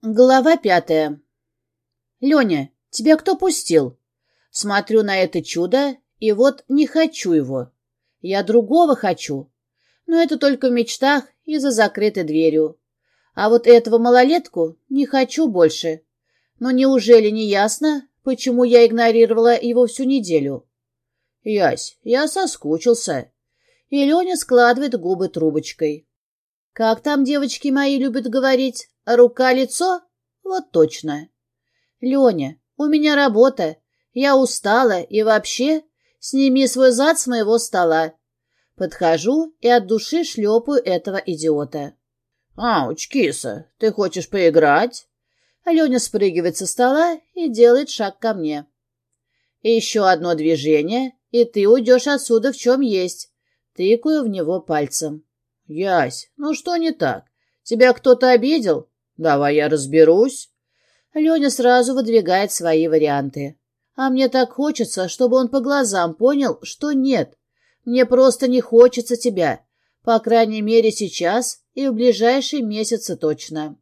Глава пятая. Леня, тебя кто пустил? Смотрю на это чудо, и вот не хочу его. Я другого хочу. Но это только в мечтах и за закрытой дверью. А вот этого малолетку не хочу больше. Но неужели не ясно, почему я игнорировала его всю неделю? Ясь, я соскучился. И Леня складывает губы трубочкой. Как там девочки мои любят говорить? Рука-лицо? Вот точно. Леня, у меня работа. Я устала и вообще сними свой зад с моего стола. Подхожу и от души шлепаю этого идиота. «Ауч, киса, ты хочешь поиграть?» Леня спрыгивает со стола и делает шаг ко мне. «Еще одно движение, и ты уйдешь отсюда в чем есть». Тыкаю в него пальцем. «Ясь, ну что не так? Тебя кто-то обидел? Давай я разберусь. Леня сразу выдвигает свои варианты. А мне так хочется, чтобы он по глазам понял, что нет. Мне просто не хочется тебя. По крайней мере, сейчас и в ближайшие месяцы точно.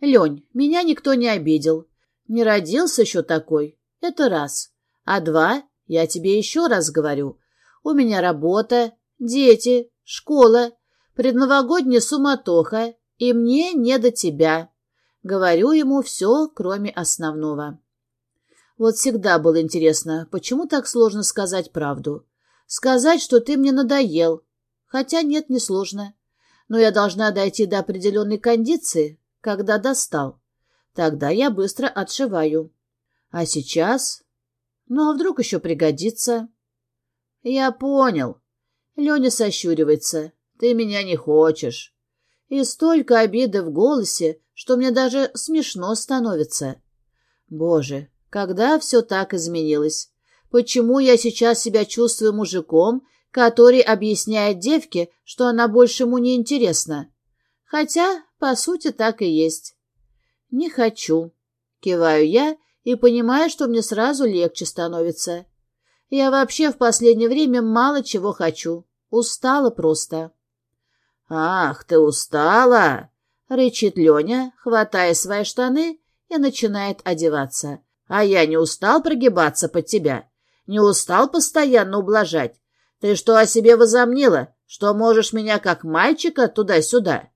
Лень, меня никто не обидел. Не родился еще такой. Это раз. А два, я тебе еще раз говорю. У меня работа, дети, школа, предновогодняя суматоха, и мне не до тебя. Говорю ему все, кроме основного. Вот всегда было интересно, почему так сложно сказать правду? Сказать, что ты мне надоел. Хотя нет, не сложно. Но я должна дойти до определенной кондиции, когда достал. Тогда я быстро отшиваю. А сейчас... Ну, а вдруг еще пригодится? Я понял. Леня сощуривается. Ты меня не хочешь. И столько обиды в голосе, что мне даже смешно становится. Боже, когда все так изменилось? Почему я сейчас себя чувствую мужиком, который объясняет девке, что она больше ему не интересна? Хотя, по сути, так и есть. Не хочу. Киваю я и понимаю, что мне сразу легче становится. Я вообще в последнее время мало чего хочу. Устала просто. «Ах, ты устала!» — рычит Леня, хватая свои штаны и начинает одеваться. «А я не устал прогибаться под тебя? Не устал постоянно ублажать? Ты что о себе возомнила, что можешь меня как мальчика туда-сюда?»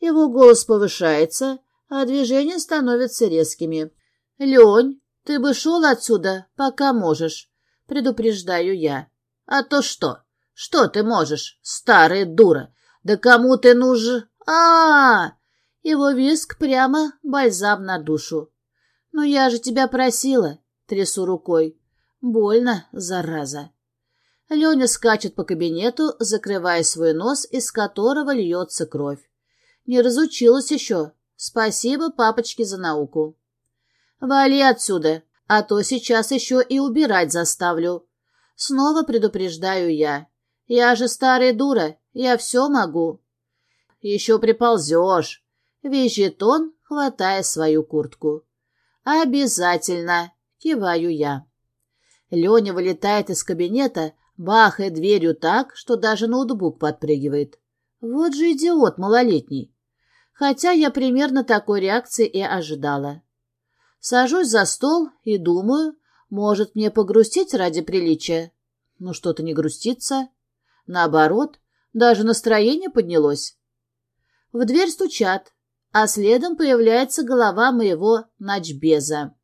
Его голос повышается, а движения становятся резкими. «Лень, ты бы шел отсюда, пока можешь», — предупреждаю я. «А то что? Что ты можешь, старая дура? «Да кому ты нужен? а, -а, -а Его виск прямо бальзам на душу. «Ну я же тебя просила!» — трясу рукой. «Больно, зараза!» Леня скачет по кабинету, закрывая свой нос, из которого льется кровь. Не разучилась еще. Спасибо папочке за науку. «Вали отсюда, а то сейчас еще и убирать заставлю». Снова предупреждаю я. «Я же старая дура, я все могу. Еще приползешь, визжит он, хватая свою куртку. Обязательно, киваю я. Леня вылетает из кабинета, бахает дверью так, что даже ноутбук подпрыгивает. Вот же идиот малолетний. Хотя я примерно такой реакции и ожидала. Сажусь за стол и думаю, может мне погрустить ради приличия. Но что-то не грустится. Наоборот, даже настроение поднялось. В дверь стучат, а следом появляется голова моего ночбеза.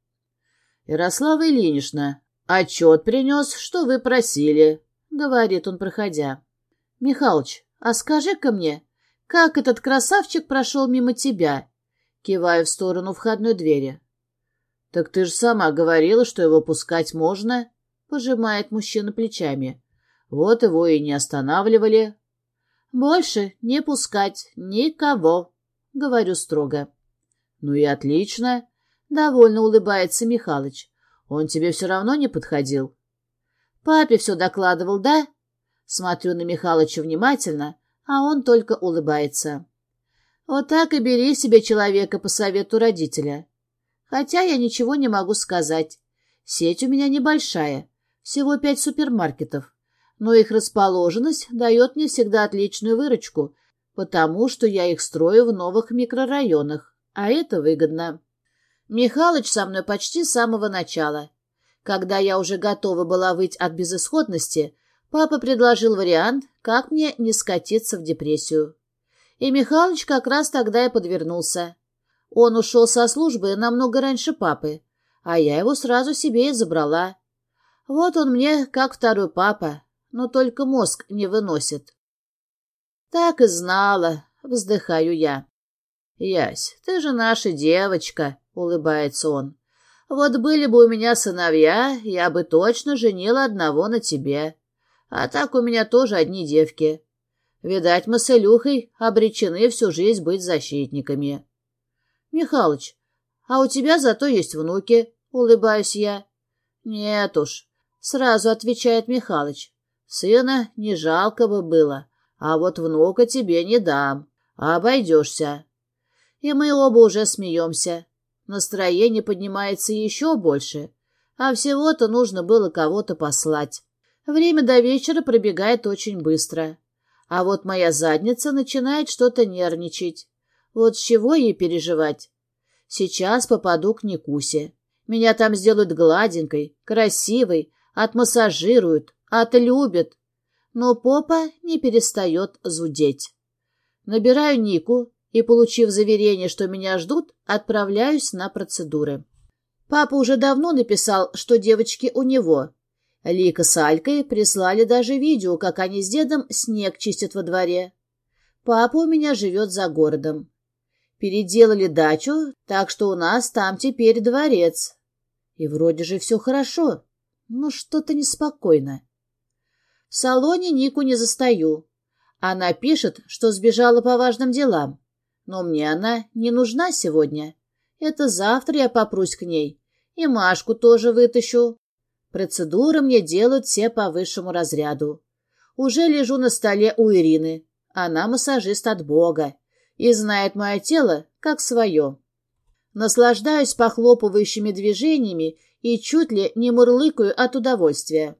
«Ярослава Ильинична, отчет принес, что вы просили», — говорит он, проходя. «Михалыч, а скажи-ка мне, как этот красавчик прошел мимо тебя?» Киваю в сторону входной двери. «Так ты же сама говорила, что его пускать можно», — пожимает мужчина плечами. «Вот его и не останавливали, «Больше не пускать никого», — говорю строго. «Ну и отлично», — довольно улыбается Михалыч. «Он тебе все равно не подходил?» «Папе все докладывал, да?» Смотрю на Михалыча внимательно, а он только улыбается. «Вот так и бери себе человека по совету родителя. Хотя я ничего не могу сказать. Сеть у меня небольшая, всего пять супермаркетов но их расположенность дает мне всегда отличную выручку, потому что я их строю в новых микрорайонах. а это выгодно. Михалыч со мной почти с самого начала. Когда я уже готова была выйти от безысходности, папа предложил вариант, как мне не скатиться в депрессию. И Михалыч как раз тогда и подвернулся. Он ушел со службы намного раньше папы, а я его сразу себе и забрала. Вот он мне как второй папа, но только мозг не выносит. Так и знала, вздыхаю я. Ясь, ты же наша девочка, улыбается он. Вот были бы у меня сыновья, я бы точно женила одного на тебе. А так у меня тоже одни девки. Видать, мы с Илюхой обречены всю жизнь быть защитниками. Михалыч, а у тебя зато есть внуки, улыбаюсь я. Нет уж, сразу отвечает Михалыч. Сына не жалко бы было, а вот внука тебе не дам, обойдешься. И мы оба уже смеемся. Настроение поднимается еще больше, а всего-то нужно было кого-то послать. Время до вечера пробегает очень быстро. А вот моя задница начинает что-то нервничать. Вот с чего ей переживать? Сейчас попаду к Никусе. Меня там сделают гладенькой, красивой, отмассажируют, отлюбят. Но попа не перестает зудеть. Набираю Нику и, получив заверение, что меня ждут, отправляюсь на процедуры. Папа уже давно написал, что девочки у него. Лика с Алькой прислали даже видео, как они с дедом снег чистят во дворе. Папа у меня живет за городом. Переделали дачу, так что у нас там теперь дворец. И вроде же все хорошо, но что-то неспокойно. В салоне Нику не застаю. Она пишет, что сбежала по важным делам. Но мне она не нужна сегодня. Это завтра я попрусь к ней. И Машку тоже вытащу. Процедуры мне делают все по высшему разряду. Уже лежу на столе у Ирины. Она массажист от Бога и знает мое тело как свое. Наслаждаюсь похлопывающими движениями и чуть ли не мурлыкаю от удовольствия.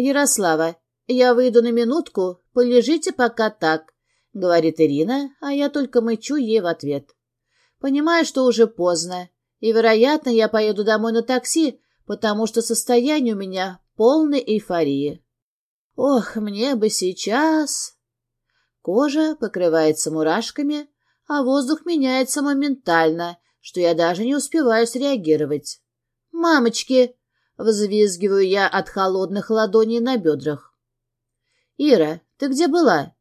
«Ярослава, я выйду на минутку, полежите пока так», — говорит Ирина, а я только мычу ей в ответ. Понимаю, что уже поздно, и, вероятно, я поеду домой на такси, потому что состояние у меня полной эйфории. Ох, мне бы сейчас... Кожа покрывается мурашками, а воздух меняется моментально, что я даже не успеваю среагировать. «Мамочки!» — взвизгиваю я от холодных ладоней на бедрах. «Ира, ты где была?»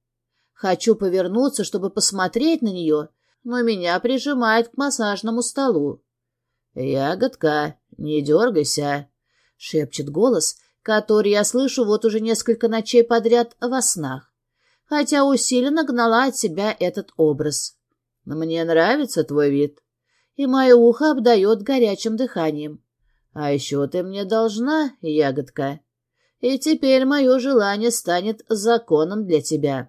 Хочу повернуться, чтобы посмотреть на нее, но меня прижимает к массажному столу. «Ягодка, не дергайся», — шепчет голос, который я слышу вот уже несколько ночей подряд во снах, хотя усиленно гнала от себя этот образ. «Мне нравится твой вид, и мое ухо обдает горячим дыханием. А еще ты мне должна, ягодка, и теперь мое желание станет законом для тебя».